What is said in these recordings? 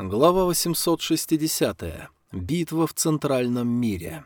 Глава 860. Битва в Центральном мире.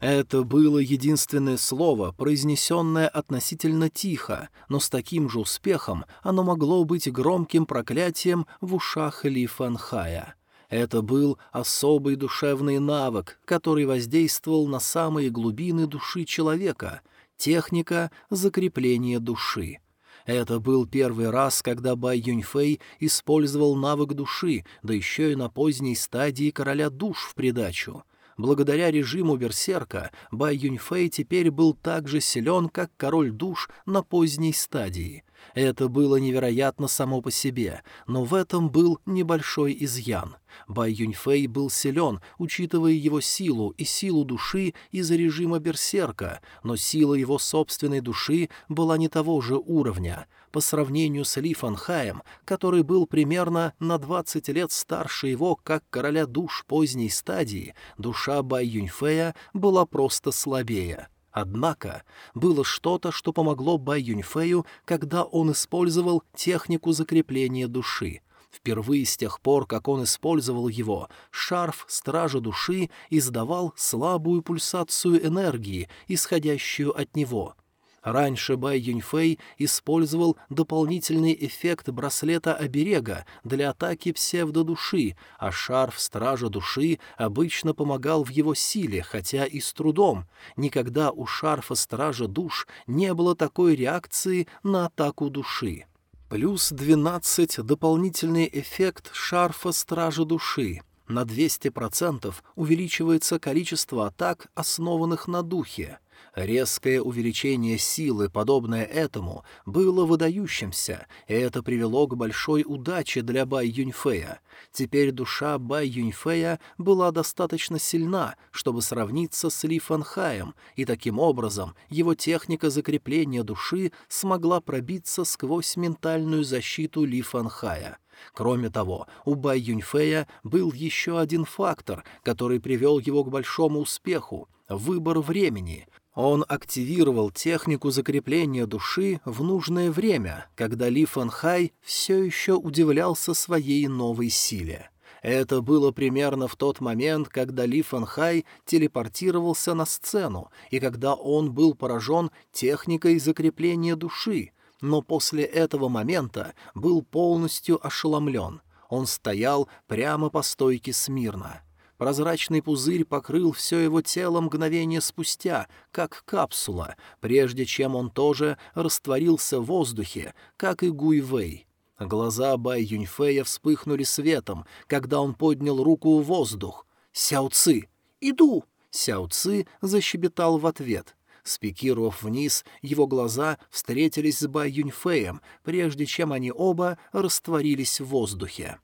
Это было единственное слово, произнесенное относительно тихо, но с таким же успехом оно могло быть громким проклятием в ушах Ли Фанхая. Это был особый душевный навык, который воздействовал на самые глубины души человека — техника закрепления души. Это был первый раз, когда Бай Юньфэй использовал навык души, да еще и на поздней стадии короля душ в придачу. Благодаря режиму Берсерка Бай Юньфэй теперь был так же силен, как король душ на поздней стадии. Это было невероятно само по себе, но в этом был небольшой изъян. Бай Юньфэй был силен, учитывая его силу и силу души из-за режима Берсерка, но сила его собственной души была не того же уровня. По сравнению с Ли Фанхаем, который был примерно на 20 лет старше его, как короля душ поздней стадии, душа Бай Юньфэя была просто слабее. Однако было что-то, что помогло Бай Юньфэю, когда он использовал технику закрепления души. Впервые с тех пор, как он использовал его, шарф Стража Души издавал слабую пульсацию энергии, исходящую от него — Раньше Бай Юньфэй использовал дополнительный эффект браслета-оберега для атаки псевдодуши, а шарф Стража Души обычно помогал в его силе, хотя и с трудом. Никогда у шарфа Стража Душ не было такой реакции на атаку души. Плюс 12 дополнительный эффект шарфа Стража Души. На 200% увеличивается количество атак, основанных на духе. Резкое увеличение силы, подобное этому, было выдающимся, и это привело к большой удаче для Бай Юньфея. Теперь душа Бай Юньфея была достаточно сильна, чтобы сравниться с Ли Фанхаем, и таким образом его техника закрепления души смогла пробиться сквозь ментальную защиту Ли Фанхая. Кроме того, у Бай Юньфея был еще один фактор, который привел его к большому успеху — выбор времени. Он активировал технику закрепления души в нужное время, когда Ли Фан Хай все еще удивлялся своей новой силе. Это было примерно в тот момент, когда Ли Фан Хай телепортировался на сцену, и когда он был поражен техникой закрепления души, но после этого момента был полностью ошеломлен. Он стоял прямо по стойке смирно. Прозрачный пузырь покрыл все его тело мгновение спустя, как капсула, прежде чем он тоже растворился в воздухе, как и Гуйвей. Глаза Бай Юньфея вспыхнули светом, когда он поднял руку в воздух. «Сяо Ци! Иду!» Сяо Ци защебетал в ответ. Спикировав вниз, его глаза встретились с Бай Юньфеем, прежде чем они оба растворились в воздухе.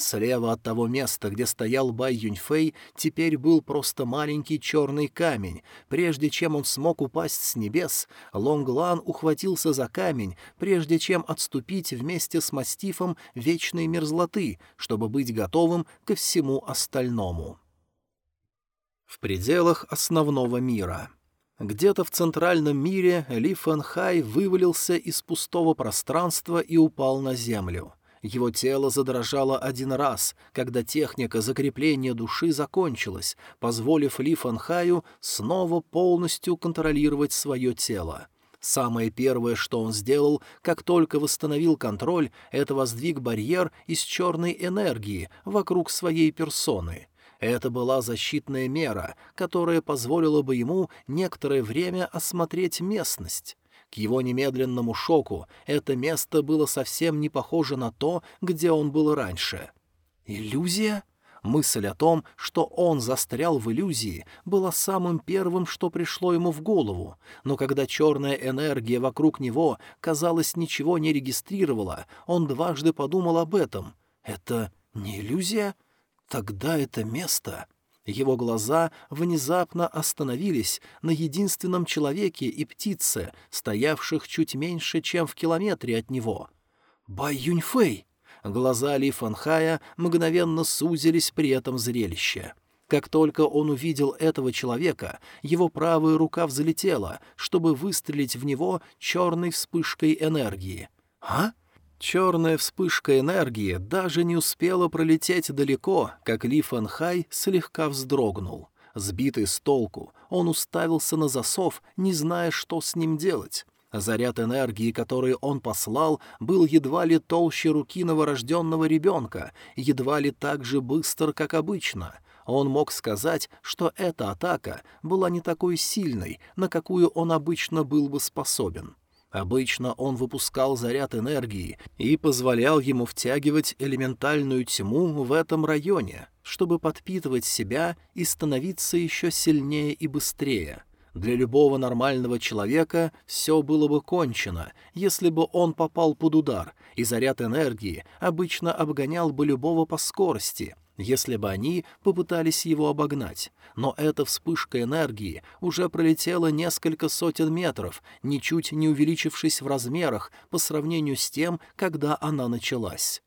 Слева от того места, где стоял Бай Юньфэй, теперь был просто маленький черный камень. Прежде чем он смог упасть с небес, Лонглан ухватился за камень, прежде чем отступить вместе с мастифом вечной мерзлоты, чтобы быть готовым ко всему остальному. В пределах основного мира — где-то в центральном мире Ли Фэн Хай вывалился из пустого пространства и упал на землю. Его тело задрожало один раз, когда техника закрепления души закончилась, позволив Ли Фанхаю снова полностью контролировать свое тело. Самое первое, что он сделал, как только восстановил контроль, это воздвиг барьер из черной энергии вокруг своей персоны. Это была защитная мера, которая позволила бы ему некоторое время осмотреть местность. К его немедленному шоку это место было совсем не похоже на то, где он был раньше. Иллюзия? Мысль о том, что он застрял в иллюзии, была самым первым, что пришло ему в голову, но когда черная энергия вокруг него, казалось, ничего не регистрировала, он дважды подумал об этом. «Это не иллюзия? Тогда это место...» Его глаза внезапно остановились на единственном человеке и птице, стоявших чуть меньше, чем в километре от него. «Бай Юньфэй!» Глаза Ли Фанхая мгновенно сузились при этом зрелище. Как только он увидел этого человека, его правая рука взлетела, чтобы выстрелить в него черной вспышкой энергии. «А?» Черная вспышка энергии даже не успела пролететь далеко, как Ли Фэн Хай слегка вздрогнул. Сбитый с толку, он уставился на засов, не зная, что с ним делать. Заряд энергии, который он послал, был едва ли толще руки новорожденного ребенка, едва ли так же быстр, как обычно. Он мог сказать, что эта атака была не такой сильной, на какую он обычно был бы способен. Обычно он выпускал заряд энергии и позволял ему втягивать элементальную тьму в этом районе, чтобы подпитывать себя и становиться еще сильнее и быстрее — для любого нормального человека все было бы кончено, если бы он попал под удар, и заряд энергии обычно обгонял бы любого по скорости, если бы они попытались его обогнать. Но эта вспышка энергии уже пролетела несколько сотен метров, ничуть не увеличившись в размерах по сравнению с тем, когда она началась.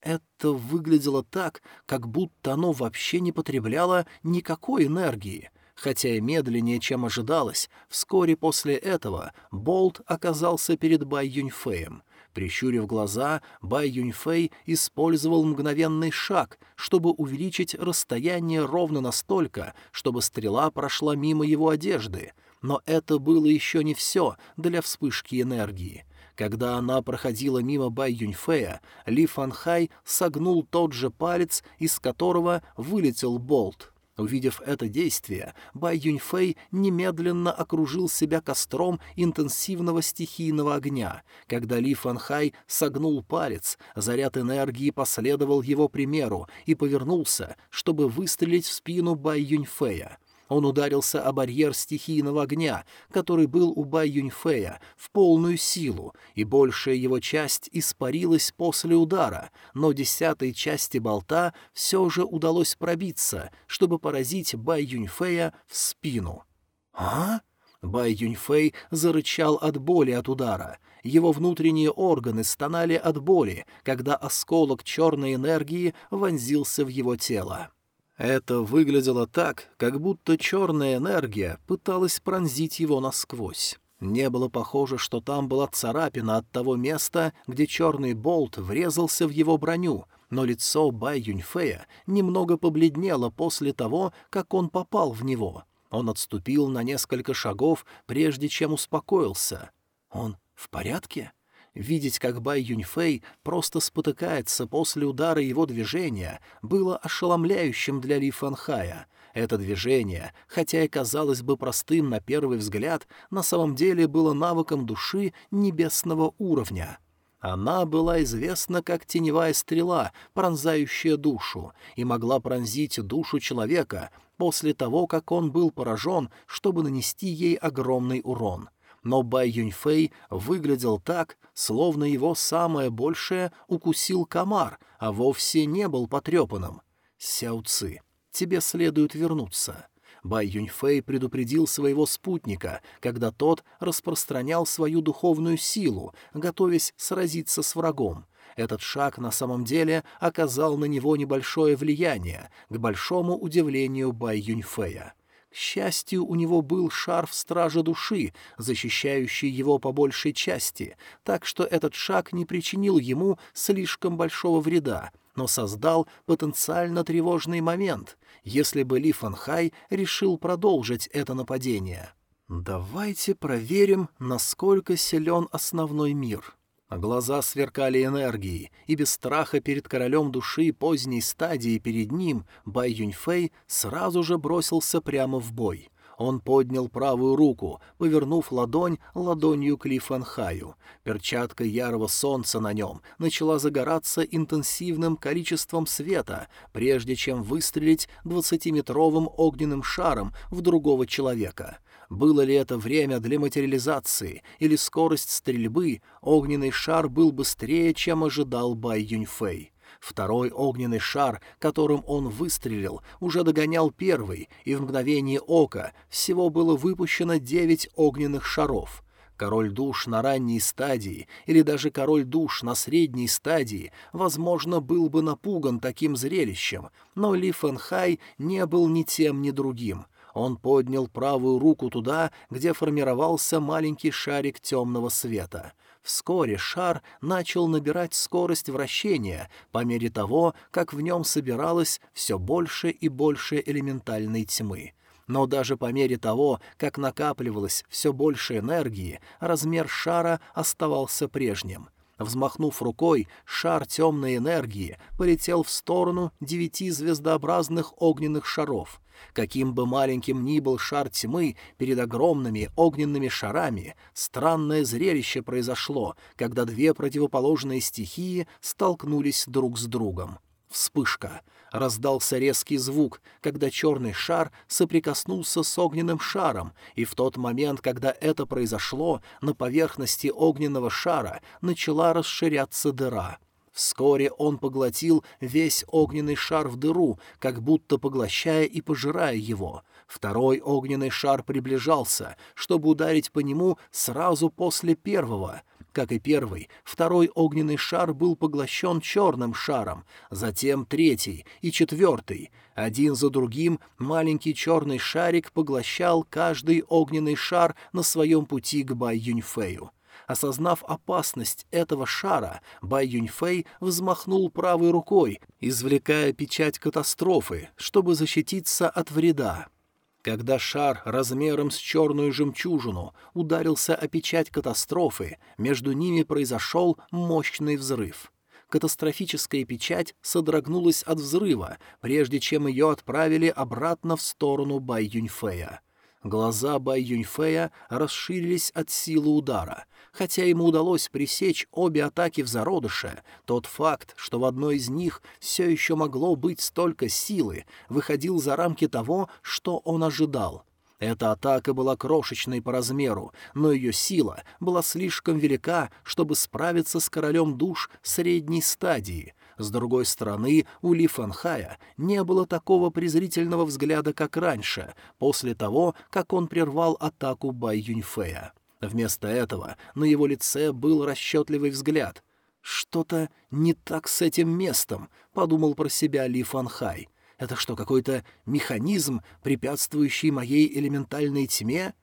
Это выглядело так, как будто оно вообще не потребляло никакой энергии — Хотя и медленнее, чем ожидалось, вскоре после этого Болт оказался перед Бай Юньфеем. Прищурив глаза, Бай Юньфэй использовал мгновенный шаг, чтобы увеличить расстояние ровно настолько, чтобы стрела прошла мимо его одежды. Но это было еще не все для вспышки энергии. Когда она проходила мимо Бай Юньфэя, Ли Фанхай согнул тот же палец, из которого вылетел болт. Увидев это действие, Бай Юньфэй немедленно окружил себя костром интенсивного стихийного огня. Когда Ли Фанхай согнул палец, заряд энергии последовал его примеру и повернулся, чтобы выстрелить в спину Бай Юньфэя. Он ударился о барьер стихийного огня, который был у Бай Юньфея, в полную силу, и большая его часть испарилась после удара, но десятой части болта все же удалось пробиться, чтобы поразить Бай Юньфея в спину. «А?» Бай Юньфэй зарычал от боли от удара. Его внутренние органы стонали от боли, когда осколок черной энергии вонзился в его тело. Это выглядело так, как будто черная энергия пыталась пронзить его насквозь. Не было похоже, что там была царапина от того места, где черный болт врезался в его броню, но лицо Бай Юньфея немного побледнело после того, как он попал в него. Он отступил на несколько шагов, прежде чем успокоился. «Он в порядке?» Видеть, как Бай Юньфэй просто спотыкается после удара его движения, было ошеломляющим для Ли Фанхая. Это движение, хотя и казалось бы простым на первый взгляд, на самом деле было навыком души небесного уровня. Она была известна как теневая стрела, пронзающая душу, и могла пронзить душу человека после того, как он был поражен, чтобы нанести ей огромный урон — но Бай Юньфэй выглядел так, словно его самое большее укусил комар, а вовсе не был потрепанным. «Сяо Ци, тебе следует вернуться». Бай Юньфэй предупредил своего спутника, когда тот распространял свою духовную силу, готовясь сразиться с врагом. Этот шаг на самом деле оказал на него небольшое влияние, к большому удивлению Бай Юньфэя. К счастью, у него был шарф Стража Души, защищающий его по большей части, так что этот шаг не причинил ему слишком большого вреда, но создал потенциально тревожный момент, если бы Ли Фанхай решил продолжить это нападение. «Давайте проверим, насколько силен основной мир», Глаза сверкали энергией, и без страха перед королем души поздней стадии перед ним Бай Юньфэй сразу же бросился прямо в бой. Он поднял правую руку, повернув ладонь ладонью к Ли Фанхаю. Перчатка ярого солнца на нем начала загораться интенсивным количеством света, прежде чем выстрелить двадцатиметровым огненным шаром в другого человека — было ли это время для материализации или скорость стрельбы, огненный шар был быстрее, чем ожидал Бай Юньфэй. Второй огненный шар, которым он выстрелил, уже догонял первый, и в мгновение ока всего было выпущено девять огненных шаров. Король душ на ранней стадии или даже король душ на средней стадии, возможно, был бы напуган таким зрелищем, но Ли Фэнхай не был ни тем, ни другим — он поднял правую руку туда, где формировался маленький шарик темного света. Вскоре шар начал набирать скорость вращения по мере того, как в нем собиралось все больше и больше элементальной тьмы. Но даже по мере того, как накапливалось все больше энергии, размер шара оставался прежним — Взмахнув рукой, шар темной энергии полетел в сторону девяти звездообразных огненных шаров. Каким бы маленьким ни был шар тьмы перед огромными огненными шарами, странное зрелище произошло, когда две противоположные стихии столкнулись друг с другом. Вспышка — Раздался резкий звук, когда черный шар соприкоснулся с огненным шаром, и в тот момент, когда это произошло, на поверхности огненного шара начала расширяться дыра. Вскоре он поглотил весь огненный шар в дыру, как будто поглощая и пожирая его. Второй огненный шар приближался, чтобы ударить по нему сразу после первого — как и первый, второй огненный шар был поглощен черным шаром, затем третий и четвертый. Один за другим маленький черный шарик поглощал каждый огненный шар на своем пути к Бай Юньфэю. Осознав опасность этого шара, Бай Юньфэй взмахнул правой рукой, извлекая печать катастрофы, чтобы защититься от вреда. Когда шар размером с черную жемчужину ударился о печать катастрофы, между ними произошел мощный взрыв. Катастрофическая печать содрогнулась от взрыва, прежде чем ее отправили обратно в сторону Бай Юньфея. Глаза Бай Юньфея расширились от силы удара. Хотя ему удалось пресечь обе атаки в зародыше, тот факт, что в одной из них все еще могло быть столько силы, выходил за рамки того, что он ожидал. Эта атака была крошечной по размеру, но ее сила была слишком велика, чтобы справиться с королем душ средней стадии. С другой стороны, у Ли Фанхая не было такого презрительного взгляда, как раньше, после того, как он прервал атаку Бай Юньфея. Вместо этого на его лице был расчетливый взгляд. «Что-то не так с этим местом», — подумал про себя Ли Фанхай. «Это что, какой-то механизм, препятствующий моей элементальной тьме?»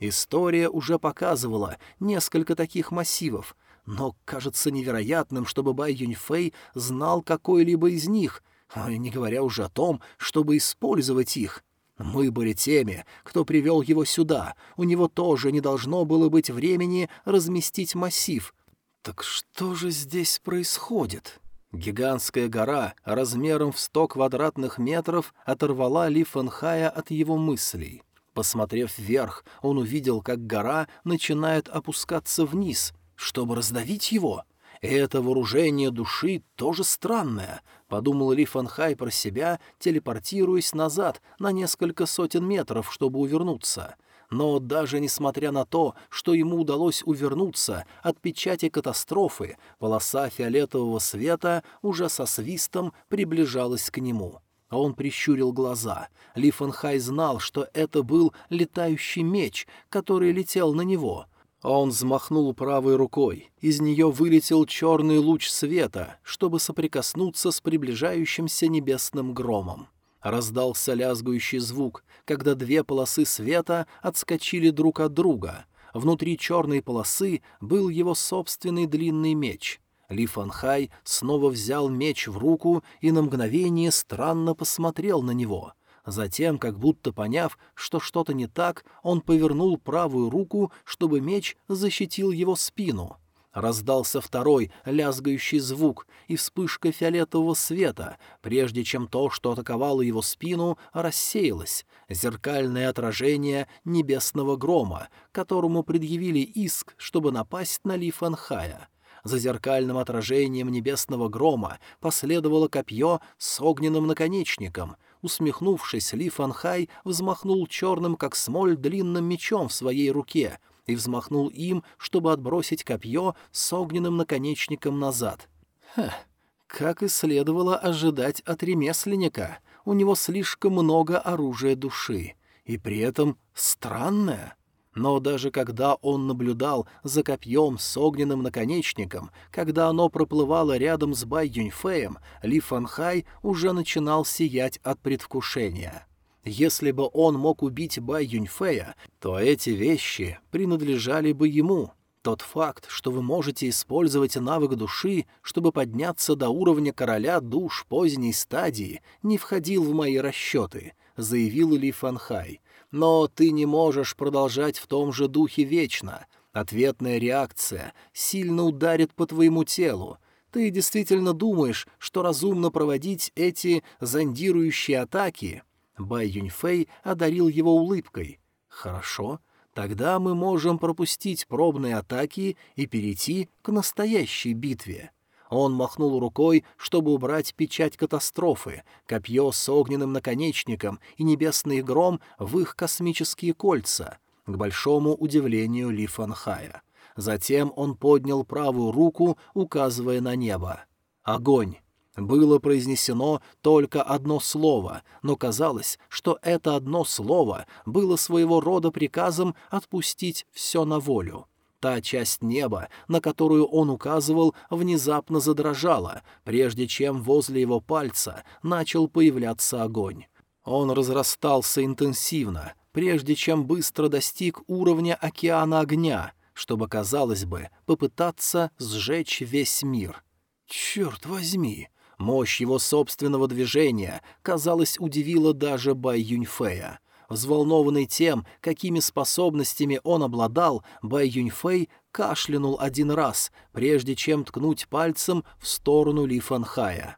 История уже показывала несколько таких массивов, но кажется невероятным, чтобы Бай Юньфэй знал какой-либо из них, не говоря уже о том, чтобы использовать их. Мы были теми, кто привел его сюда. У него тоже не должно было быть времени разместить массив. Так что же здесь происходит? Гигантская гора размером в сто квадратных метров оторвала Ли Фэнхая от его мыслей. Посмотрев вверх, он увидел, как гора начинает опускаться вниз, чтобы раздавить его. Это вооружение души тоже странное, подумал Ли Фанхай про себя, телепортируясь назад на несколько сотен метров, чтобы увернуться. Но даже несмотря на то, что ему удалось увернуться от печати катастрофы, полоса фиолетового света уже со свистом приближалась к нему. Он прищурил глаза. Ли Фанхай знал, что это был летающий меч, который летел на него — он взмахнул правой рукой. Из нее вылетел черный луч света, чтобы соприкоснуться с приближающимся небесным громом. Раздался лязгующий звук, когда две полосы света отскочили друг от друга. Внутри черной полосы был его собственный длинный меч. Ли Фанхай снова взял меч в руку и на мгновение странно посмотрел на него — Затем, как будто поняв, что что-то не так, он повернул правую руку, чтобы меч защитил его спину. Раздался второй лязгающий звук и вспышка фиолетового света, прежде чем то, что атаковало его спину, рассеялось. Зеркальное отражение небесного грома, которому предъявили иск, чтобы напасть на Ли Фанхая. За зеркальным отражением небесного грома последовало копье с огненным наконечником — Усмехнувшись, Ли Фанхай взмахнул черным, как смоль, длинным мечом в своей руке и взмахнул им, чтобы отбросить копье с огненным наконечником назад. Ха, как и следовало ожидать от ремесленника, у него слишком много оружия души, и при этом странное — но даже когда он наблюдал за копьем с огненным наконечником, когда оно проплывало рядом с Бай Юньфеем, Ли Фанхай уже начинал сиять от предвкушения. Если бы он мог убить Бай Юньфея, то эти вещи принадлежали бы ему. Тот факт, что вы можете использовать навык души, чтобы подняться до уровня короля душ поздней стадии, не входил в мои расчеты, — заявил Ли Фанхай. Но ты не можешь продолжать в том же духе вечно. Ответная реакция сильно ударит по твоему телу. Ты действительно думаешь, что разумно проводить эти зондирующие атаки? Бай Юньфэй одарил его улыбкой. Хорошо. Тогда мы можем пропустить пробные атаки и перейти к настоящей битве. Он махнул рукой, чтобы убрать печать катастрофы, копье с огненным наконечником и небесный гром в их космические кольца, к большому удивлению Ли Фанхая. Затем он поднял правую руку, указывая на небо. «Огонь!» Было произнесено только одно слово, но казалось, что это одно слово было своего рода приказом отпустить все на волю. Та часть неба, на которую он указывал, внезапно задрожала, прежде чем возле его пальца начал появляться огонь. Он разрастался интенсивно, прежде чем быстро достиг уровня океана огня, чтобы, казалось бы, попытаться сжечь весь мир. «Черт возьми!» Мощь его собственного движения, казалось, удивила даже Бай Юньфэя. Взволнованный тем, какими способностями он обладал, Бай Юньфэй кашлянул один раз, прежде чем ткнуть пальцем в сторону Ли Фанхая.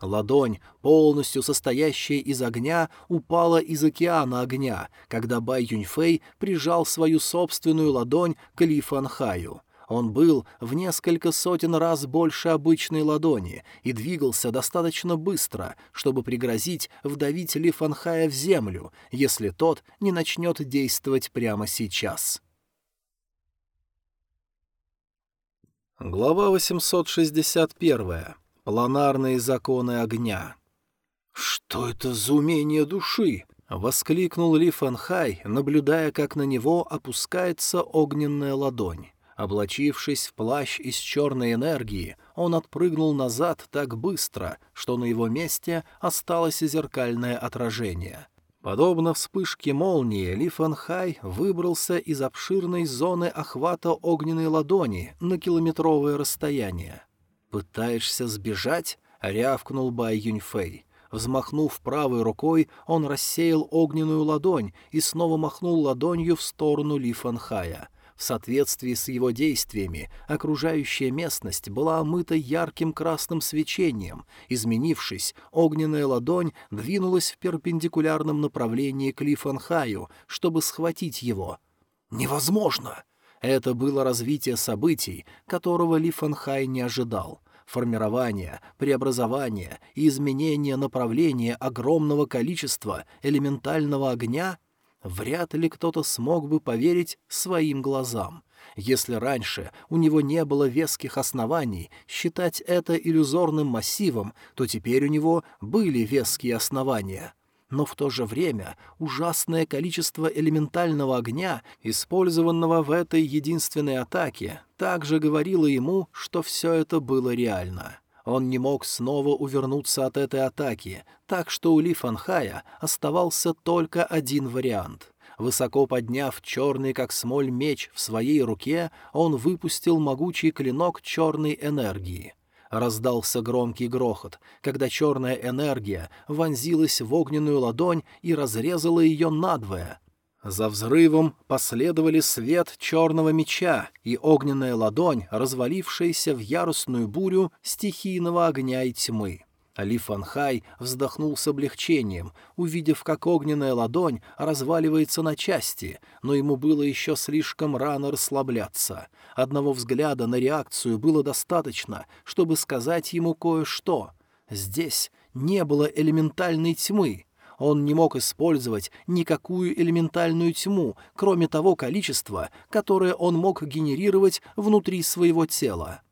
Ладонь, полностью состоящая из огня, упала из океана огня, когда Бай Юньфэй прижал свою собственную ладонь к Ли Фанхаю. Он был в несколько сотен раз больше обычной ладони и двигался достаточно быстро, чтобы пригрозить вдавить Ли Фанхая в землю, если тот не начнет действовать прямо сейчас. Глава 861. Планарные законы огня. «Что это за умение души?» — воскликнул Ли Фанхай, наблюдая, как на него опускается огненная ладонь. Облачившись в плащ из черной энергии, он отпрыгнул назад так быстро, что на его месте осталось зеркальное отражение. Подобно вспышке молнии, Ли Фанхай выбрался из обширной зоны охвата огненной ладони на километровое расстояние. «Пытаешься сбежать?» — рявкнул Бай Юньфэй. Взмахнув правой рукой, он рассеял огненную ладонь и снова махнул ладонью в сторону Ли Фанхая — в соответствии с его действиями окружающая местность была омыта ярким красным свечением. Изменившись, огненная ладонь двинулась в перпендикулярном направлении к Лифанхаю, чтобы схватить его. «Невозможно!» Это было развитие событий, которого Лифанхай не ожидал — формирование, преобразование и изменение направления огромного количества элементального огня Вряд ли кто-то смог бы поверить своим глазам. Если раньше у него не было веских оснований считать это иллюзорным массивом, то теперь у него были веские основания. Но в то же время ужасное количество элементального огня, использованного в этой единственной атаке, также говорило ему, что все это было реально. Он не мог снова увернуться от этой атаки, так что у Ли Фанхая оставался только один вариант. Высоко подняв черный как смоль меч в своей руке, он выпустил могучий клинок черной энергии. Раздался громкий грохот, когда черная энергия вонзилась в огненную ладонь и разрезала ее надвое — за взрывом последовали свет черного меча и огненная ладонь, развалившаяся в ярусную бурю стихийного огня и тьмы. Али Фанхай вздохнул с облегчением, увидев, как огненная ладонь разваливается на части, но ему было еще слишком рано расслабляться. Одного взгляда на реакцию было достаточно, чтобы сказать ему кое-что. Здесь не было элементальной тьмы — он не мог использовать никакую элементальную тьму, кроме того количества, которое он мог генерировать внутри своего тела.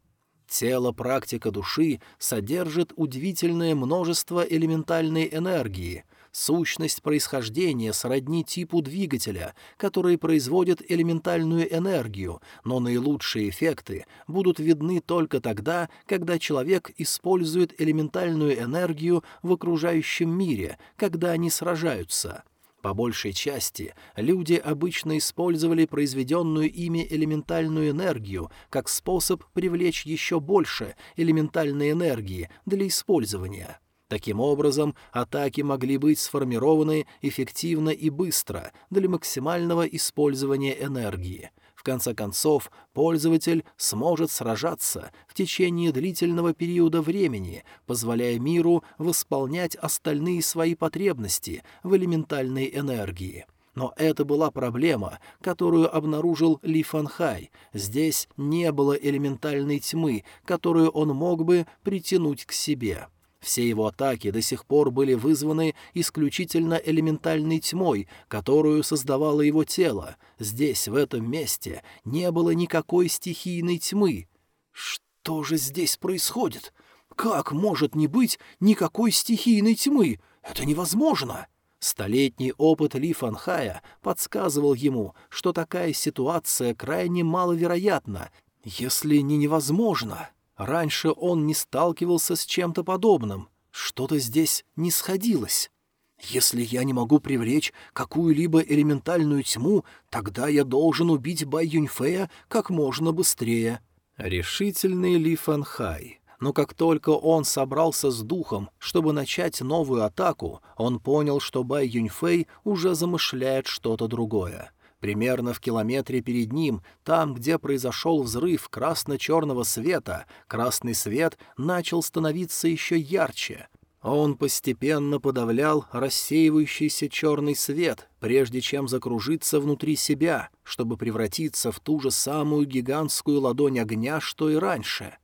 Тело практика души содержит удивительное множество элементальной энергии — Сущность происхождения сродни типу двигателя, который производит элементальную энергию, но наилучшие эффекты будут видны только тогда, когда человек использует элементальную энергию в окружающем мире, когда они сражаются. По большей части люди обычно использовали произведенную ими элементальную энергию как способ привлечь еще больше элементальной энергии для использования. Таким образом, атаки могли быть сформированы эффективно и быстро для максимального использования энергии. В конце концов, пользователь сможет сражаться в течение длительного периода времени, позволяя миру восполнять остальные свои потребности в элементальной энергии. Но это была проблема, которую обнаружил Ли Фанхай. Здесь не было элементальной тьмы, которую он мог бы притянуть к себе. Все его атаки до сих пор были вызваны исключительно элементальной тьмой, которую создавало его тело. Здесь, в этом месте, не было никакой стихийной тьмы. Что же здесь происходит? Как может не быть никакой стихийной тьмы? Это невозможно! Столетний опыт Ли Фанхая подсказывал ему, что такая ситуация крайне маловероятна, если не невозможно. Раньше он не сталкивался с чем-то подобным. Что-то здесь не сходилось. Если я не могу привлечь какую-либо элементальную тьму, тогда я должен убить Бай Юньфея как можно быстрее. Решительный Ли Фанхай. Но как только он собрался с духом, чтобы начать новую атаку, он понял, что Бай Юньфэй уже замышляет что-то другое. Примерно в километре перед ним, там, где произошел взрыв красно-черного света, красный свет начал становиться еще ярче. Он постепенно подавлял рассеивающийся черный свет, прежде чем закружиться внутри себя, чтобы превратиться в ту же самую гигантскую ладонь огня, что и раньше.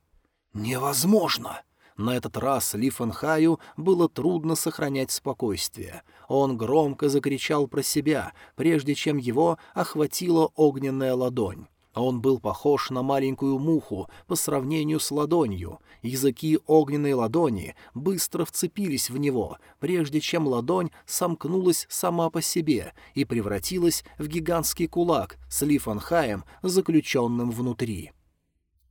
«Невозможно!» На этот раз Ли Фэнхаю было трудно сохранять спокойствие. Он громко закричал про себя, прежде чем его охватила огненная ладонь. Он был похож на маленькую муху по сравнению с ладонью. Языки огненной ладони быстро вцепились в него, прежде чем ладонь сомкнулась сама по себе и превратилась в гигантский кулак с Лифанхаем, заключенным внутри.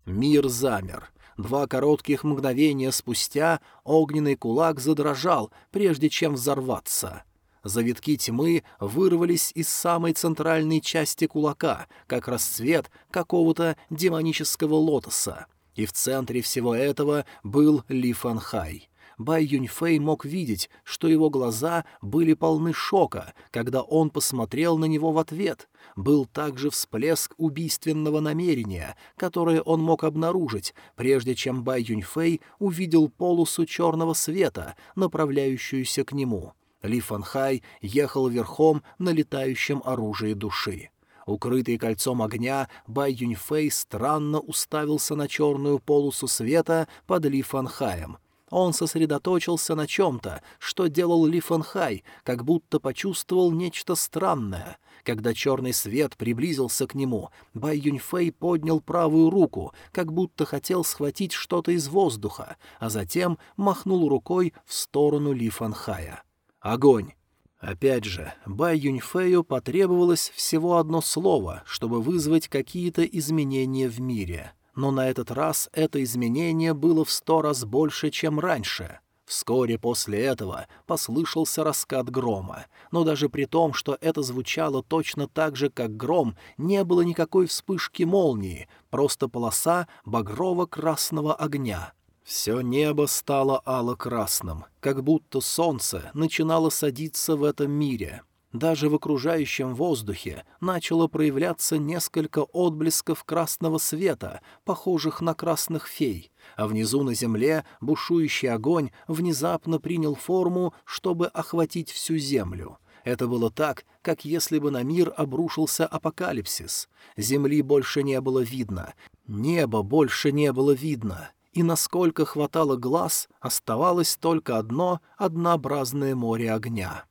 Мир замер. Два коротких мгновения спустя огненный кулак задрожал, прежде чем взорваться. Завитки тьмы вырвались из самой центральной части кулака, как расцвет какого-то демонического лотоса. И в центре всего этого был Ли Фанхай. Бай Юньфэй мог видеть, что его глаза были полны шока, когда он посмотрел на него в ответ. Был также всплеск убийственного намерения, которое он мог обнаружить, прежде чем Бай Юньфэй увидел полосу черного света, направляющуюся к нему. Ли Фанхай ехал верхом на летающем оружии души. Укрытый кольцом огня, Бай Юньфэй странно уставился на черную полосу света под Ли Фанхаем — он сосредоточился на чем-то, что делал Ли Фэнхай, как будто почувствовал нечто странное. Когда черный свет приблизился к нему, Бай Юньфэй поднял правую руку, как будто хотел схватить что-то из воздуха, а затем махнул рукой в сторону Ли Фэнхая. «Огонь!» Опять же, Бай Юньфэю потребовалось всего одно слово, чтобы вызвать какие-то изменения в мире — но на этот раз это изменение было в сто раз больше, чем раньше. Вскоре после этого послышался раскат грома, но даже при том, что это звучало точно так же, как гром, не было никакой вспышки молнии, просто полоса багрово-красного огня. Все небо стало ало-красным, как будто солнце начинало садиться в этом мире — даже в окружающем воздухе начало проявляться несколько отблесков красного света, похожих на красных фей, а внизу на земле бушующий огонь внезапно принял форму, чтобы охватить всю землю. Это было так, как если бы на мир обрушился апокалипсис. Земли больше не было видно, неба больше не было видно, и насколько хватало глаз, оставалось только одно однообразное море огня.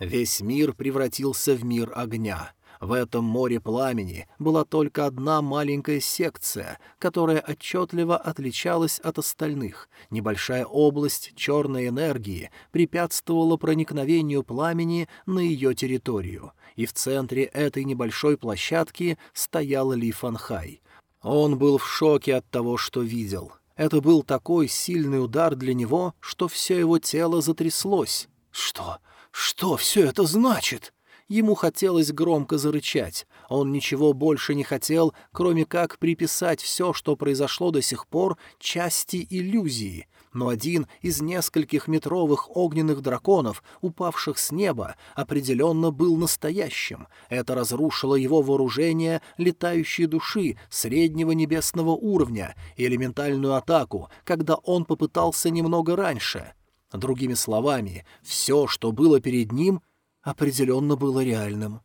Весь мир превратился в мир огня. В этом море пламени была только одна маленькая секция, которая отчетливо отличалась от остальных. Небольшая область черной энергии препятствовала проникновению пламени на ее территорию, и в центре этой небольшой площадки стоял Ли Фанхай. Он был в шоке от того, что видел. Это был такой сильный удар для него, что все его тело затряслось. «Что? Что все это значит? ему хотелось громко зарычать. Он ничего больше не хотел, кроме как приписать все, что произошло до сих пор, части иллюзии — но один из нескольких метровых огненных драконов, упавших с неба, определенно был настоящим. Это разрушило его вооружение летающей души среднего небесного уровня и элементальную атаку, когда он попытался немного раньше. Другими словами, все, что было перед ним, определенно было реальным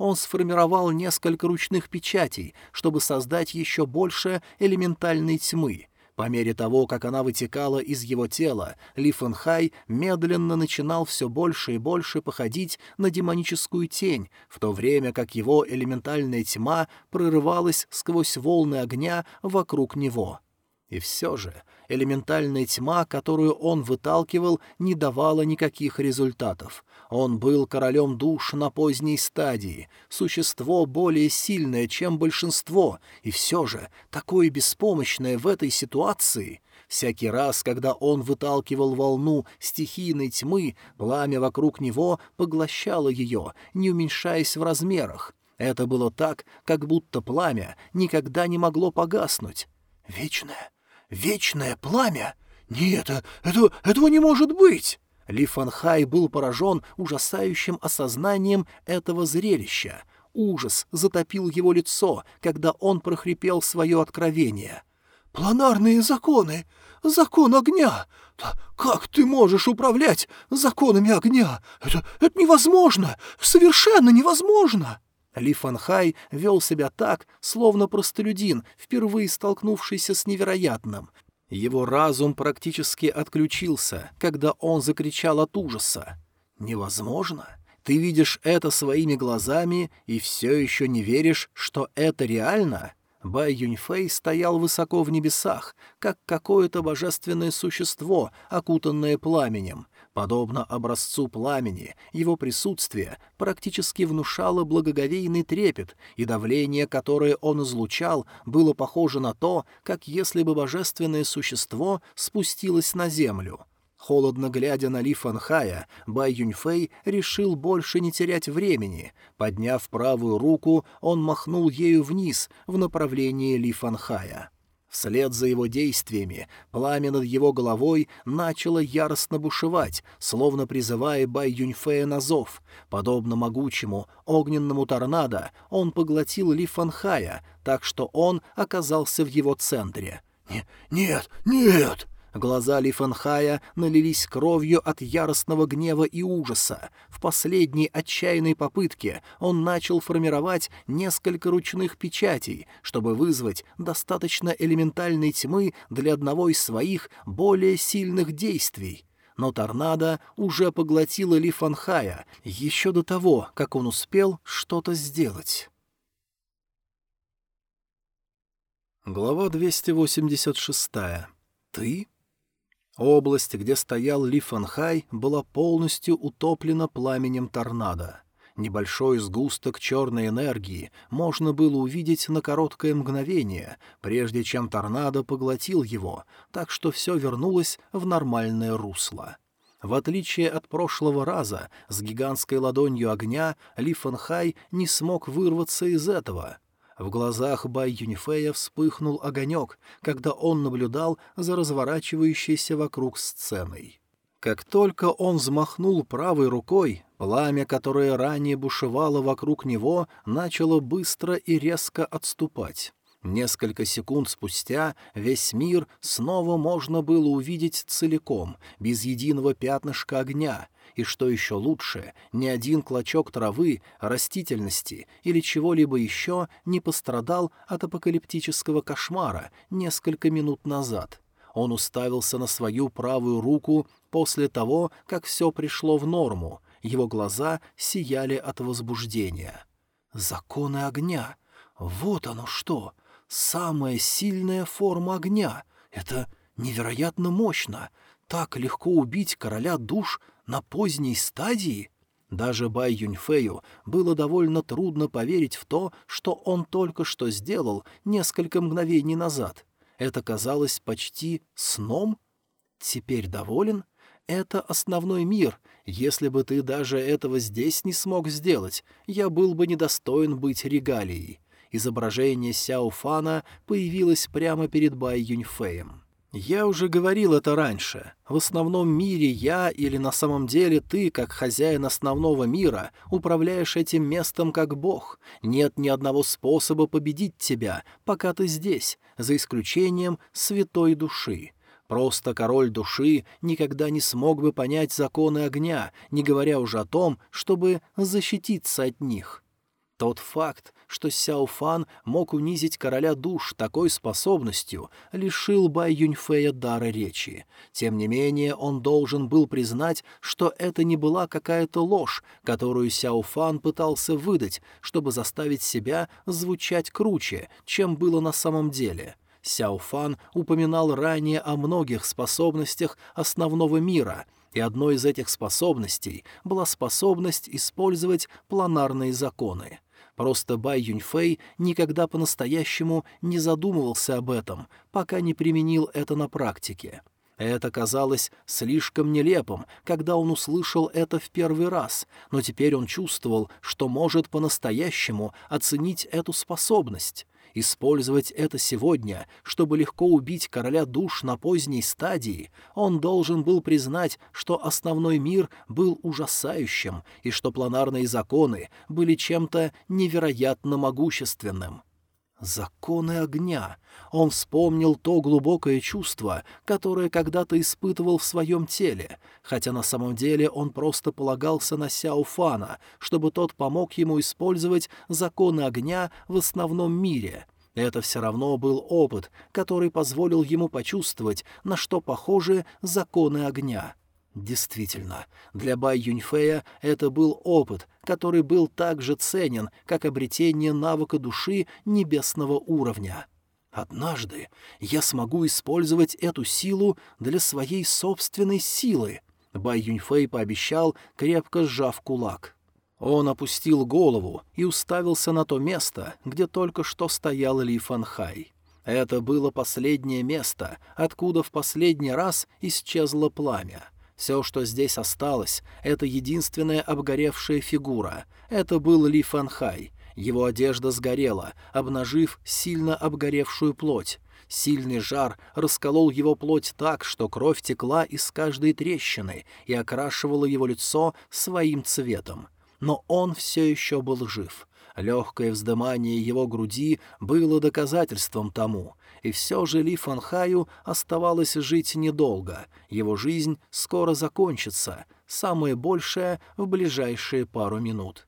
он сформировал несколько ручных печатей, чтобы создать еще больше элементальной тьмы. По мере того, как она вытекала из его тела, Ли Фэнхай медленно начинал все больше и больше походить на демоническую тень, в то время как его элементальная тьма прорывалась сквозь волны огня вокруг него. И все же элементальная тьма, которую он выталкивал, не давала никаких результатов. Он был королем душ на поздней стадии, существо более сильное, чем большинство, и все же такое беспомощное в этой ситуации. Всякий раз, когда он выталкивал волну стихийной тьмы, пламя вокруг него поглощало ее, не уменьшаясь в размерах. Это было так, как будто пламя никогда не могло погаснуть. «Вечное, вечное пламя? Нет, это, этого не может быть!» Ли Фанхай был поражен ужасающим осознанием этого зрелища. Ужас затопил его лицо, когда он прохрипел свое откровение. «Планарные законы! Закон огня! Как ты можешь управлять законами огня? Это, это невозможно! Совершенно невозможно!» Ли Фанхай вел себя так, словно простолюдин, впервые столкнувшийся с невероятным. Его разум практически отключился, когда он закричал от ужаса. «Невозможно? Ты видишь это своими глазами и все еще не веришь, что это реально?» Бай Юньфэй стоял высоко в небесах, как какое-то божественное существо, окутанное пламенем. Подобно образцу пламени, его присутствие практически внушало благоговейный трепет, и давление, которое он излучал, было похоже на то, как если бы божественное существо спустилось на землю. Холодно глядя на Ли Фанхая, Бай Юньфэй решил больше не терять времени. Подняв правую руку, он махнул ею вниз в направлении Ли Фанхая. Вслед за его действиями пламя над его головой начало яростно бушевать, словно призывая Бай Юньфея на зов. Подобно могучему огненному торнадо, он поглотил Ли Фанхая, так что он оказался в его центре. «Нет, нет!» Глаза Ли Фэнхая налились кровью от яростного гнева и ужаса. В последней отчаянной попытке он начал формировать несколько ручных печатей, чтобы вызвать достаточно элементальной тьмы для одного из своих более сильных действий. Но торнадо уже поглотило Ли Фанхая еще до того, как он успел что-то сделать. Глава 286. «Ты?» Область, где стоял Ли Фанхай, была полностью утоплена пламенем торнадо. Небольшой сгусток черной энергии можно было увидеть на короткое мгновение, прежде чем торнадо поглотил его, так что все вернулось в нормальное русло. В отличие от прошлого раза, с гигантской ладонью огня Ли Фанхай не смог вырваться из этого — в глазах Бай Юнифея вспыхнул огонек, когда он наблюдал за разворачивающейся вокруг сценой. Как только он взмахнул правой рукой, пламя, которое ранее бушевало вокруг него, начало быстро и резко отступать. Несколько секунд спустя весь мир снова можно было увидеть целиком, без единого пятнышка огня — и, что еще лучше, ни один клочок травы, растительности или чего-либо еще не пострадал от апокалиптического кошмара несколько минут назад. Он уставился на свою правую руку после того, как все пришло в норму, его глаза сияли от возбуждения. «Законы огня! Вот оно что! Самая сильная форма огня! Это невероятно мощно! Так легко убить короля душ на поздней стадии? Даже Бай Юньфею было довольно трудно поверить в то, что он только что сделал несколько мгновений назад. Это казалось почти сном. Теперь доволен? это основной мир. Если бы ты даже этого здесь не смог сделать, я был бы недостоин быть регалией». Изображение Сяо Фана появилось прямо перед Бай Юньфеем. Я уже говорил это раньше. В основном мире я или на самом деле ты, как хозяин основного мира, управляешь этим местом как бог. Нет ни одного способа победить тебя, пока ты здесь, за исключением святой души. Просто король души никогда не смог бы понять законы огня, не говоря уже о том, чтобы защититься от них. Тот факт, что Сяо Фан мог унизить короля душ такой способностью, лишил Бай Юньфея дара речи. Тем не менее, он должен был признать, что это не была какая-то ложь, которую Сяо Фан пытался выдать, чтобы заставить себя звучать круче, чем было на самом деле. Сяо Фан упоминал ранее о многих способностях основного мира — и одной из этих способностей была способность использовать планарные законы. Просто Бай Юньфэй никогда по-настоящему не задумывался об этом, пока не применил это на практике. Это казалось слишком нелепым, когда он услышал это в первый раз, но теперь он чувствовал, что может по-настоящему оценить эту способность. Использовать это сегодня, чтобы легко убить короля душ на поздней стадии, он должен был признать, что основной мир был ужасающим и что планарные законы были чем-то невероятно могущественным. Законы огня. Он вспомнил то глубокое чувство, которое когда-то испытывал в своем теле, хотя на самом деле он просто полагался на Сяофана, чтобы тот помог ему использовать законы огня в основном мире. Это все равно был опыт, который позволил ему почувствовать, на что похожи законы огня. Действительно, для Бай Юньфея это был опыт, который был так же ценен, как обретение навыка души небесного уровня. Однажды я смогу использовать эту силу для своей собственной силы, Бай Юньфэй пообещал, крепко сжав кулак. Он опустил голову и уставился на то место, где только что стоял Ли Фанхай. Это было последнее место, откуда в последний раз исчезло пламя — все, что здесь осталось, это единственная обгоревшая фигура. Это был Ли Фанхай. Его одежда сгорела, обнажив сильно обгоревшую плоть. Сильный жар расколол его плоть так, что кровь текла из каждой трещины и окрашивала его лицо своим цветом. Но он все еще был жив. Легкое вздымание его груди было доказательством тому. И все же Ли Фанхаю оставалось жить недолго. Его жизнь скоро закончится, самое большее — в ближайшие пару минут.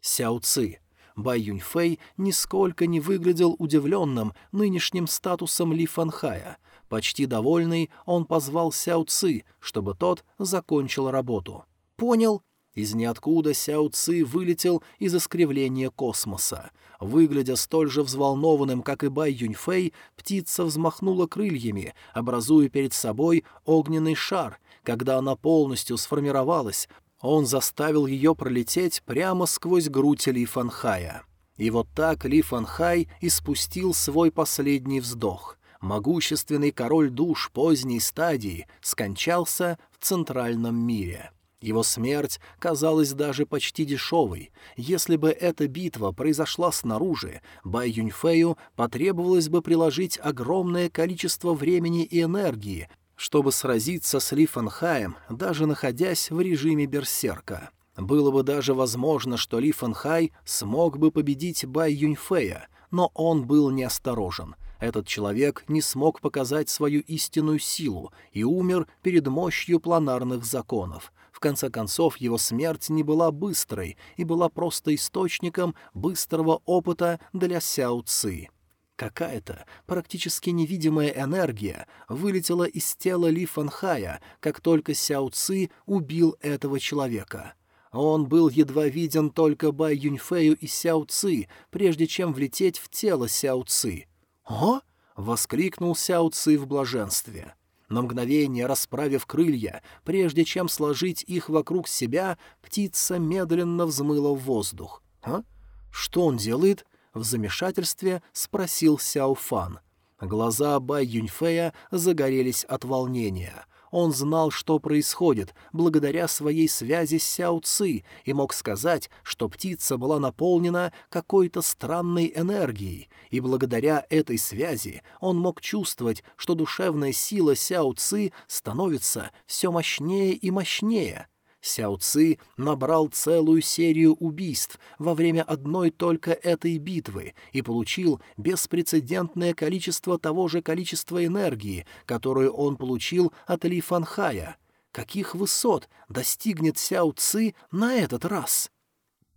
Сяо Ци. Бай Юньфэй нисколько не выглядел удивленным нынешним статусом Ли Фанхая. Почти довольный, он позвал Сяо Ци, чтобы тот закончил работу. «Понял», из ниоткуда Сяо Ци вылетел из искривления космоса. Выглядя столь же взволнованным, как и Бай Юньфэй, птица взмахнула крыльями, образуя перед собой огненный шар. Когда она полностью сформировалась, он заставил ее пролететь прямо сквозь грудь Ли Фанхая. И вот так Ли Фанхай испустил свой последний вздох. Могущественный король душ поздней стадии скончался в центральном мире. Его смерть казалась даже почти дешевой. Если бы эта битва произошла снаружи, Бай Юньфею потребовалось бы приложить огромное количество времени и энергии, чтобы сразиться с Ли Фанхаем, даже находясь в режиме берсерка. Было бы даже возможно, что Ли Фанхай смог бы победить Бай Юньфея, но он был неосторожен. Этот человек не смог показать свою истинную силу и умер перед мощью планарных законов конце концов, его смерть не была быстрой и была просто источником быстрого опыта для Сяо Ци. Какая-то практически невидимая энергия вылетела из тела Ли Фанхая, как только Сяо Ци убил этого человека. Он был едва виден только Бай Юньфею и Сяо Ци, прежде чем влететь в тело Сяо Ци. «О!» — воскликнул Сяо Ци в блаженстве. На мгновение расправив крылья, прежде чем сложить их вокруг себя, птица медленно взмыла в воздух. «А? Что он делает?» — в замешательстве спросил Сяо Фан. Глаза Бай Юньфея загорелись от волнения. Он знал, что происходит, благодаря своей связи с Сяо Ци, и мог сказать, что птица была наполнена какой-то странной энергией, и благодаря этой связи он мог чувствовать, что душевная сила Сяо Ци становится все мощнее и мощнее — Сяо Ци набрал целую серию убийств во время одной только этой битвы и получил беспрецедентное количество того же количества энергии, которую он получил от Ли Фанхая. Каких высот достигнет Сяо Ци на этот раз?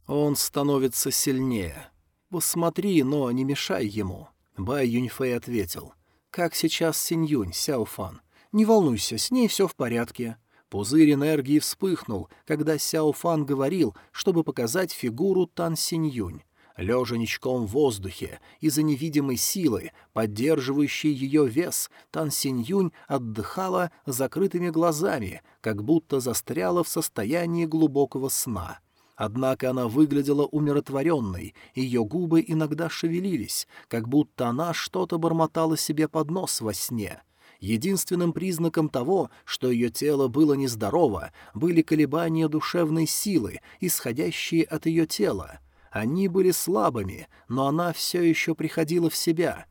Он становится сильнее. Посмотри, но не мешай ему. Бай Юньфэй ответил. Как сейчас Синь Сяо Фан? Не волнуйся, с ней все в порядке. Пузырь энергии вспыхнул, когда Сяо Фан говорил, чтобы показать фигуру Тан Синьюнь. Лежа ничком в воздухе, из-за невидимой силы, поддерживающей ее вес, Тан Синьюнь отдыхала закрытыми глазами, как будто застряла в состоянии глубокого сна. Однако она выглядела умиротворенной, ее губы иногда шевелились, как будто она что-то бормотала себе под нос во сне — Единственным признаком того, что ее тело было нездорово, были колебания душевной силы, исходящие от ее тела. Они были слабыми, но она все еще приходила в себя.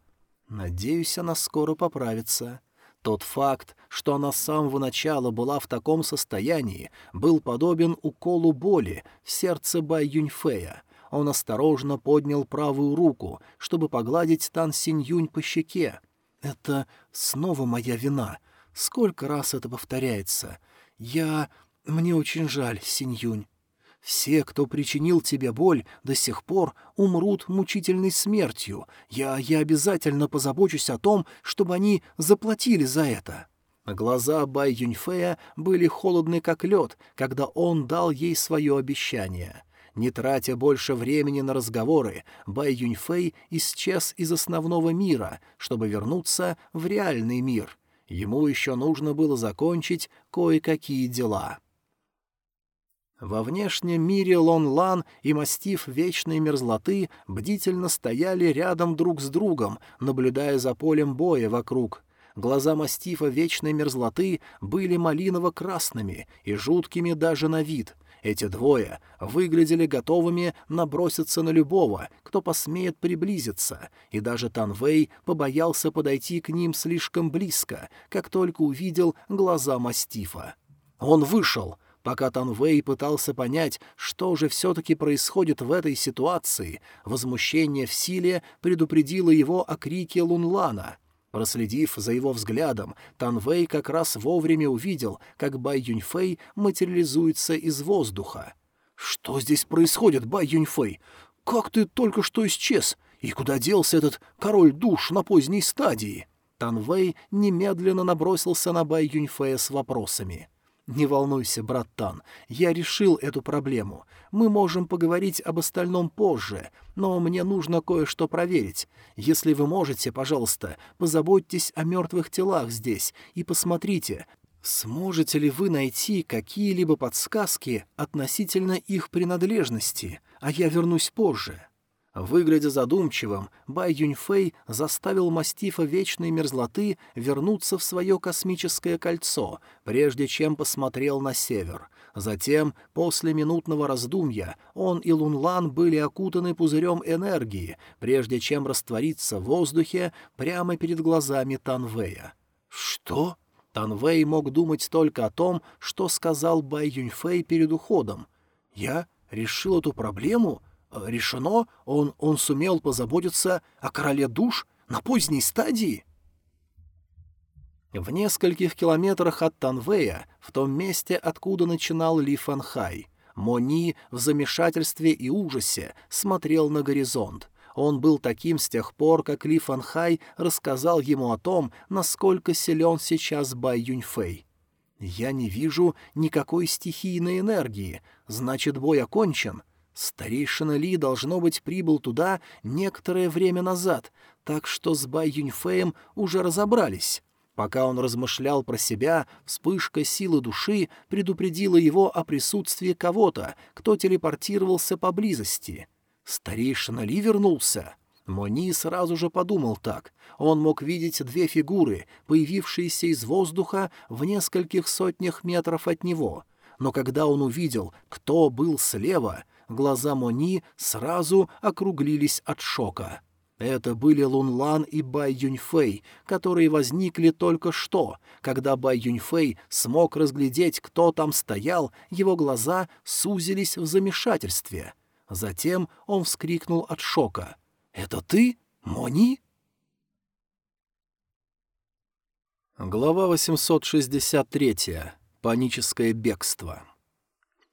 Надеюсь, она скоро поправится. Тот факт, что она с самого начала была в таком состоянии, был подобен уколу боли в сердце Бай Юньфея. Он осторожно поднял правую руку, чтобы погладить Тан Синь по щеке, это снова моя вина. Сколько раз это повторяется? Я... Мне очень жаль, Синьюнь. Все, кто причинил тебе боль, до сих пор умрут мучительной смертью. Я, я обязательно позабочусь о том, чтобы они заплатили за это». Глаза Бай Юньфея были холодны, как лед, когда он дал ей свое обещание. Не тратя больше времени на разговоры, Бай Юньфэй исчез из основного мира, чтобы вернуться в реальный мир. Ему еще нужно было закончить кое-какие дела. Во внешнем мире Лон Лан и мастиф Вечной Мерзлоты бдительно стояли рядом друг с другом, наблюдая за полем боя вокруг. Глаза мастифа Вечной Мерзлоты были малиново-красными и жуткими даже на вид — эти двое выглядели готовыми наброситься на любого, кто посмеет приблизиться, и даже Танвей побоялся подойти к ним слишком близко, как только увидел глаза мастифа. Он вышел. Пока Танвей пытался понять, что же все-таки происходит в этой ситуации, возмущение в силе предупредило его о крике Лунлана — Проследив за его взглядом, Танвей как раз вовремя увидел, как Бай Юньфэй материализуется из воздуха. «Что здесь происходит, Бай Юньфэй? Как ты только что исчез? И куда делся этот король душ на поздней стадии?» Танвей немедленно набросился на Бай Юньфэя с вопросами. «Не волнуйся, брат Тан, я решил эту проблему. Мы можем поговорить об остальном позже, но мне нужно кое-что проверить. Если вы можете, пожалуйста, позаботьтесь о мертвых телах здесь и посмотрите, сможете ли вы найти какие-либо подсказки относительно их принадлежности, а я вернусь позже». Выглядя задумчивым, Бай Юньфэй заставил мастифа вечной мерзлоты вернуться в свое космическое кольцо, прежде чем посмотрел на север. Затем, после минутного раздумья, он и Лунлан были окутаны пузырем энергии, прежде чем раствориться в воздухе прямо перед глазами Танвэя. «Что?» Танвэй мог думать только о том, что сказал Бай Юньфэй перед уходом. «Я решил эту проблему?» Решено, он, он сумел позаботиться о короле душ на поздней стадии. В нескольких километрах от Танвея, в том месте, откуда начинал Ли Фанхай, Мони в замешательстве и ужасе смотрел на горизонт. Он был таким с тех пор, как Ли Фанхай рассказал ему о том, насколько силен сейчас Бай Юньфэй. «Я не вижу никакой стихийной энергии. Значит, бой окончен. Старейшина Ли, должно быть, прибыл туда некоторое время назад, так что с Бай Юньфеем уже разобрались. Пока он размышлял про себя, вспышка силы души предупредила его о присутствии кого-то, кто телепортировался поблизости. Старейшина Ли вернулся. Мони сразу же подумал так. Он мог видеть две фигуры, появившиеся из воздуха в нескольких сотнях метров от него. Но когда он увидел, кто был слева, глаза Мони сразу округлились от шока. Это были Лунлан и Бай Юньфэй, которые возникли только что. Когда Бай Юньфэй смог разглядеть, кто там стоял, его глаза сузились в замешательстве. Затем он вскрикнул от шока. «Это ты, Мони?» Глава 863. Паническое бегство.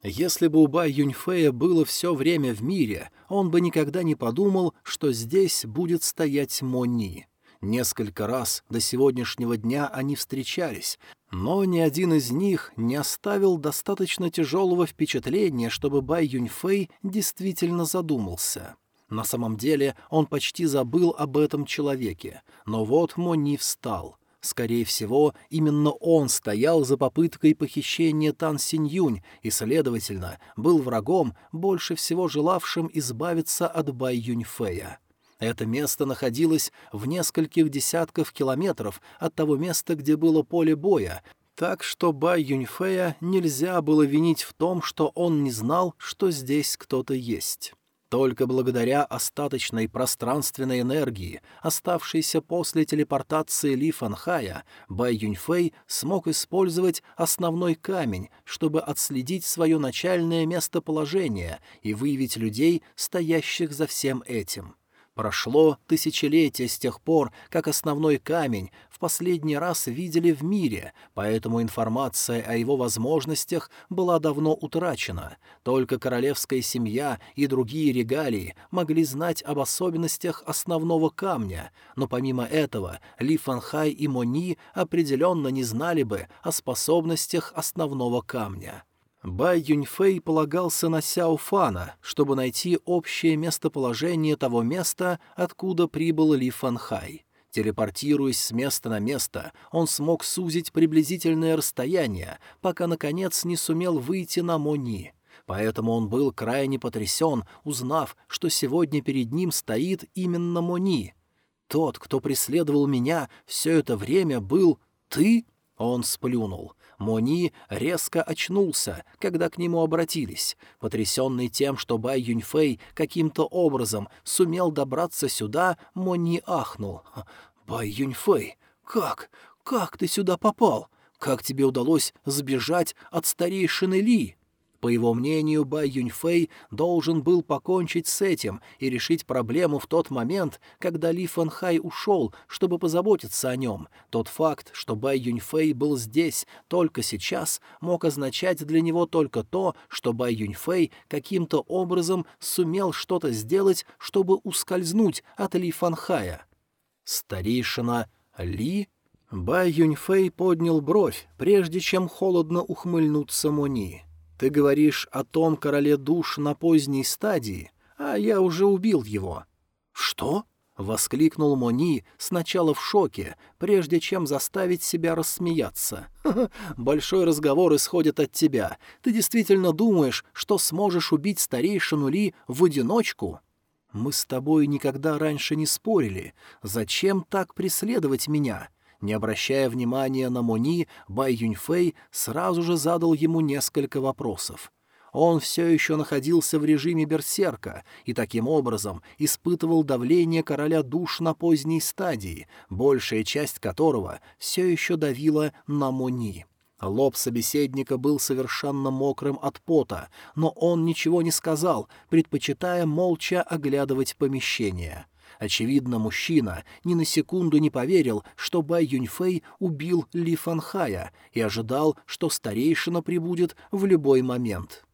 Если бы у Бай Юньфея было все время в мире, он бы никогда не подумал, что здесь будет стоять Мони. Несколько раз до сегодняшнего дня они встречались, но ни один из них не оставил достаточно тяжелого впечатления, чтобы Бай Юньфэй действительно задумался. На самом деле он почти забыл об этом человеке, но вот Мони встал — Скорее всего, именно он стоял за попыткой похищения Тан Синьюнь и, следовательно, был врагом, больше всего желавшим избавиться от Бай Юньфэя. Это место находилось в нескольких десятках километров от того места, где было поле боя, так что Бай Юньфэя нельзя было винить в том, что он не знал, что здесь кто-то есть. Только благодаря остаточной пространственной энергии, оставшейся после телепортации Ли Фанхая, Бай Юньфэй смог использовать основной камень, чтобы отследить свое начальное местоположение и выявить людей, стоящих за всем этим. Прошло тысячелетие с тех пор, как основной камень в последний раз видели в мире, поэтому информация о его возможностях была давно утрачена. Только королевская семья и другие регалии могли знать об особенностях основного камня, но помимо этого Ли Фанхай и Мони определенно не знали бы о способностях основного камня. Бай Юньфэй полагался на Сяо Фана, чтобы найти общее местоположение того места, откуда прибыл Ли Фанхай. Телепортируясь с места на место, он смог сузить приблизительное расстояние, пока, наконец, не сумел выйти на Мони. Поэтому он был крайне потрясен, узнав, что сегодня перед ним стоит именно Мони. «Тот, кто преследовал меня все это время, был ты?» Он сплюнул. Мони резко очнулся, когда к нему обратились. Потрясенный тем, что Бай Юньфэй каким-то образом сумел добраться сюда, Мони ахнул. «Бай Юньфэй, как? Как ты сюда попал? Как тебе удалось сбежать от старейшины Ли?» По его мнению, Бай Юньфэй должен был покончить с этим и решить проблему в тот момент, когда Ли Фанхай ушел, чтобы позаботиться о нем. Тот факт, что Бай Юньфэй был здесь только сейчас, мог означать для него только то, что Бай Юньфэй каким-то образом сумел что-то сделать, чтобы ускользнуть от Ли Фанхая. Старейшина Ли... Бай Юньфэй поднял бровь, прежде чем холодно ухмыльнуться Мони. Ты говоришь о том короле душ на поздней стадии, а я уже убил его». «Что?» — воскликнул Мони сначала в шоке, прежде чем заставить себя рассмеяться. большой разговор исходит от тебя. Ты действительно думаешь, что сможешь убить старейшину Ли в одиночку?» «Мы с тобой никогда раньше не спорили. Зачем так преследовать меня? Не обращая внимания на Мони, Бай Юньфэй сразу же задал ему несколько вопросов. Он все еще находился в режиме берсерка и таким образом испытывал давление короля душ на поздней стадии, большая часть которого все еще давила на Мони. Лоб собеседника был совершенно мокрым от пота, но он ничего не сказал, предпочитая молча оглядывать помещение. Очевидно, мужчина ни на секунду не поверил, что Бай Юньфэй убил Ли Фанхая и ожидал, что старейшина прибудет в любой момент.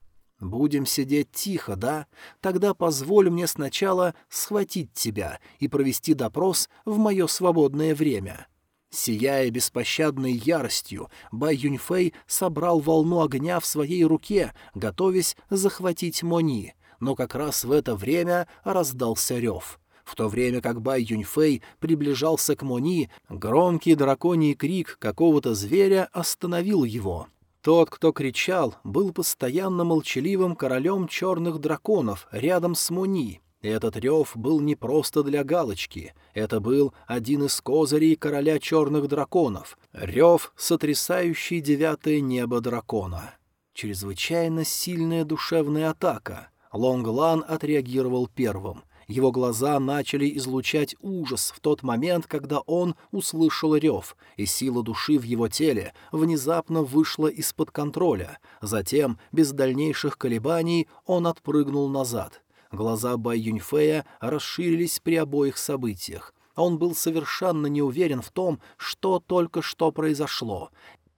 «Будем сидеть тихо, да? Тогда позволь мне сначала схватить тебя и провести допрос в мое свободное время». Сияя беспощадной яростью, Бай Юньфэй собрал волну огня в своей руке, готовясь захватить Мони, но как раз в это время раздался рев. В то время как Бай Юньфэй приближался к Мони, громкий драконий крик какого-то зверя остановил его. Тот, кто кричал, был постоянно молчаливым королем черных драконов рядом с Мони. Этот рев был не просто для галочки, это был один из козырей короля черных драконов, рев, сотрясающий девятое небо дракона. Чрезвычайно сильная душевная атака. Лонглан отреагировал первым. Его глаза начали излучать ужас в тот момент, когда он услышал рев, и сила души в его теле внезапно вышла из-под контроля. Затем, без дальнейших колебаний, он отпрыгнул назад. Глаза Бай Юньфея расширились при обоих событиях. Он был совершенно не уверен в том, что только что произошло.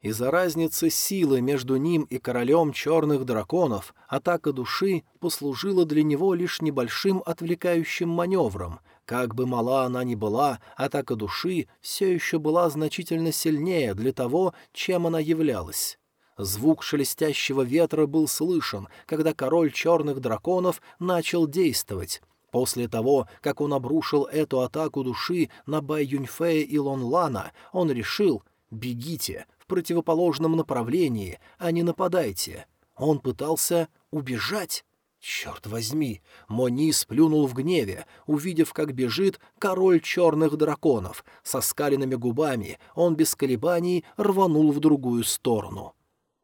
Из-за разницы силы между ним и королем черных драконов атака души послужила для него лишь небольшим отвлекающим маневром. Как бы мала она ни была, атака души все еще была значительно сильнее для того, чем она являлась. Звук шелестящего ветра был слышен, когда король черных драконов начал действовать. После того, как он обрушил эту атаку души на Бай Юньфея и Лон Лана, он решил «бегите противоположном направлении, а не нападайте». Он пытался убежать. Черт возьми! Мони сплюнул в гневе, увидев, как бежит король черных драконов. Со скаленными губами он без колебаний рванул в другую сторону.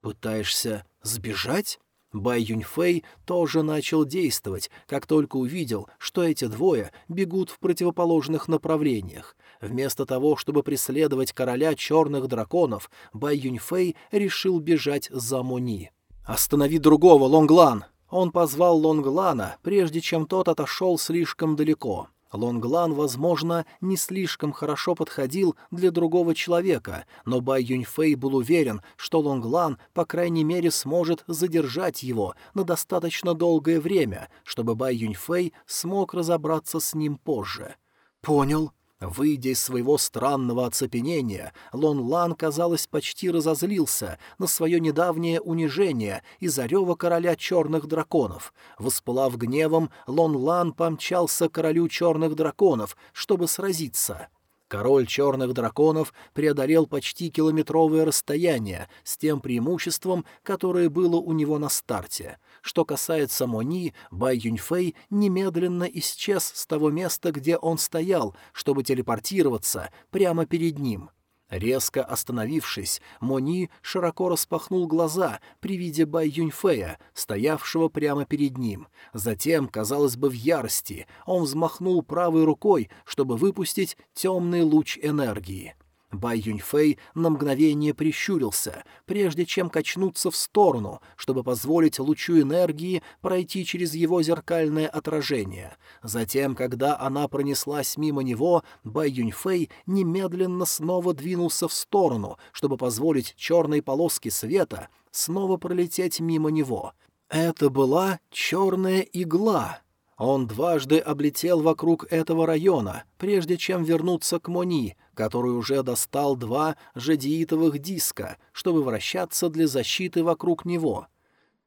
«Пытаешься сбежать?» Бай Юньфэй тоже начал действовать, как только увидел, что эти двое бегут в противоположных направлениях. Вместо того, чтобы преследовать короля черных драконов, Бай Юньфэй решил бежать за Мони. «Останови другого, Лонглан!» Он позвал Лонглана, прежде чем тот отошел слишком далеко. Лонглан, возможно, не слишком хорошо подходил для другого человека, но Бай Юньфэй был уверен, что Лонглан, по крайней мере, сможет задержать его на достаточно долгое время, чтобы Бай Юньфэй смог разобраться с ним позже. «Понял», Выйдя из своего странного оцепенения, Лон Лан, казалось, почти разозлился на свое недавнее унижение из-за рева короля черных драконов. Воспылав гневом, Лон Лан помчался к королю черных драконов, чтобы сразиться. Король черных драконов преодолел почти километровое расстояние с тем преимуществом, которое было у него на старте. Что касается Мони, Бай Юньфэй немедленно исчез с того места, где он стоял, чтобы телепортироваться прямо перед ним. Резко остановившись, Мони широко распахнул глаза при виде Бай Юньфэя, стоявшего прямо перед ним. Затем, казалось бы, в ярости, он взмахнул правой рукой, чтобы выпустить темный луч энергии. Бай Юньфэй на мгновение прищурился, прежде чем качнуться в сторону, чтобы позволить лучу энергии пройти через его зеркальное отражение. Затем, когда она пронеслась мимо него, Бай Юньфэй немедленно снова двинулся в сторону, чтобы позволить черной полоске света снова пролететь мимо него. Это была черная игла. Он дважды облетел вокруг этого района, прежде чем вернуться к Мони, который уже достал два жадиитовых диска, чтобы вращаться для защиты вокруг него.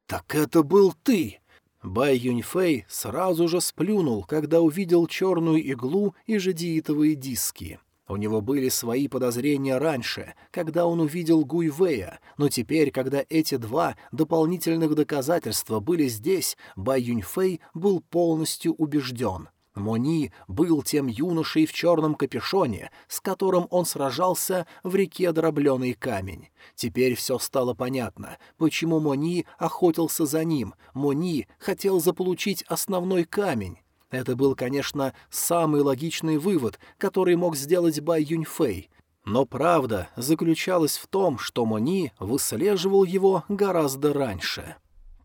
«Так это был ты!» Бай Юньфэй сразу же сплюнул, когда увидел черную иглу и жадиитовые диски. У него были свои подозрения раньше, когда он увидел Гуйвея, но теперь, когда эти два дополнительных доказательства были здесь, Бай Юньфэй был полностью убежден. Мони был тем юношей в черном капюшоне, с которым он сражался в реке Дробленый камень. Теперь все стало понятно, почему Мони охотился за ним. Мони хотел заполучить основной камень. Это был, конечно, самый логичный вывод, который мог сделать Бай Юньфэй. Но правда заключалась в том, что Мони выслеживал его гораздо раньше.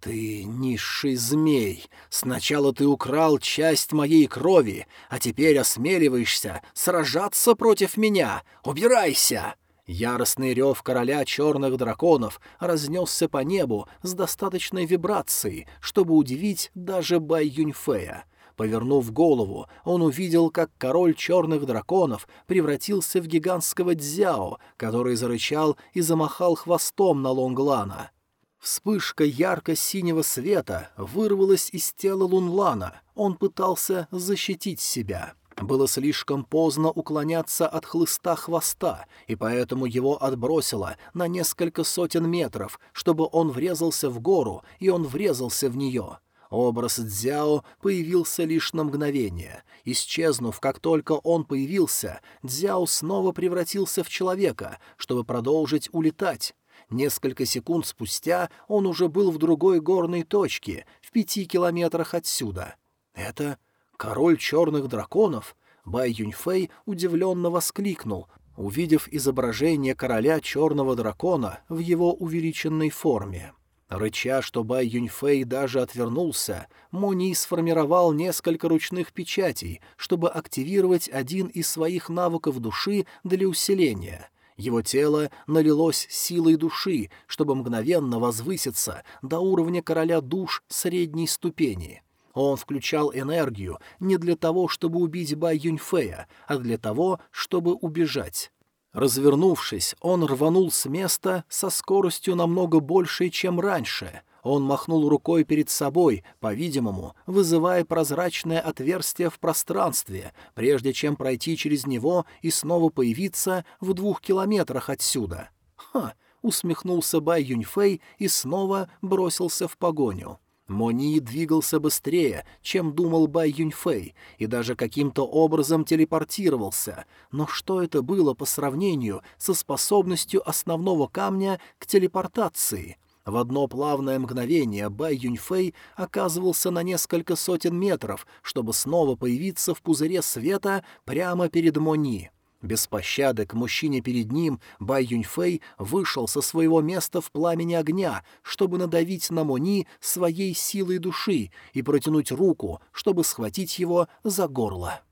«Ты низший змей. Сначала ты украл часть моей крови, а теперь осмеливаешься сражаться против меня. Убирайся!» Яростный рев короля черных драконов разнесся по небу с достаточной вибрацией, чтобы удивить даже Бай Юньфея. Повернув голову, он увидел, как король черных драконов превратился в гигантского дзяо, который зарычал и замахал хвостом на Лонглана. Вспышка ярко-синего света вырвалась из тела Лунлана. Он пытался защитить себя. Было слишком поздно уклоняться от хлыста хвоста, и поэтому его отбросило на несколько сотен метров, чтобы он врезался в гору, и он врезался в нее. Образ Дзяо появился лишь на мгновение. Исчезнув, как только он появился, Дзяо снова превратился в человека, чтобы продолжить улетать. Несколько секунд спустя он уже был в другой горной точке, в пяти километрах отсюда. «Это король черных драконов?» Бай Юньфэй удивленно воскликнул, увидев изображение короля черного дракона в его увеличенной форме. Рыча, что Бай Юньфэй даже отвернулся, Мони сформировал несколько ручных печатей, чтобы активировать один из своих навыков души для усиления. Его тело налилось силой души, чтобы мгновенно возвыситься до уровня короля душ средней ступени. Он включал энергию не для того, чтобы убить Бай Юньфэя, а для того, чтобы убежать. Развернувшись, он рванул с места со скоростью намного большей, чем раньше. Он махнул рукой перед собой, по-видимому, вызывая прозрачное отверстие в пространстве, прежде чем пройти через него и снова появиться в двух километрах отсюда. «Ха!» — усмехнулся Бай Юньфэй и снова бросился в погоню. Мони двигался быстрее, чем думал Бай Юньфэй, и даже каким-то образом телепортировался. Но что это было по сравнению со способностью основного камня к телепортации? В одно плавное мгновение Бай Юньфэй оказывался на несколько сотен метров, чтобы снова появиться в пузыре света прямо перед Мони. Без пощады к мужчине перед ним Бай Юньфэй вышел со своего места в пламени огня, чтобы надавить на Мони своей силой души и протянуть руку, чтобы схватить его за горло.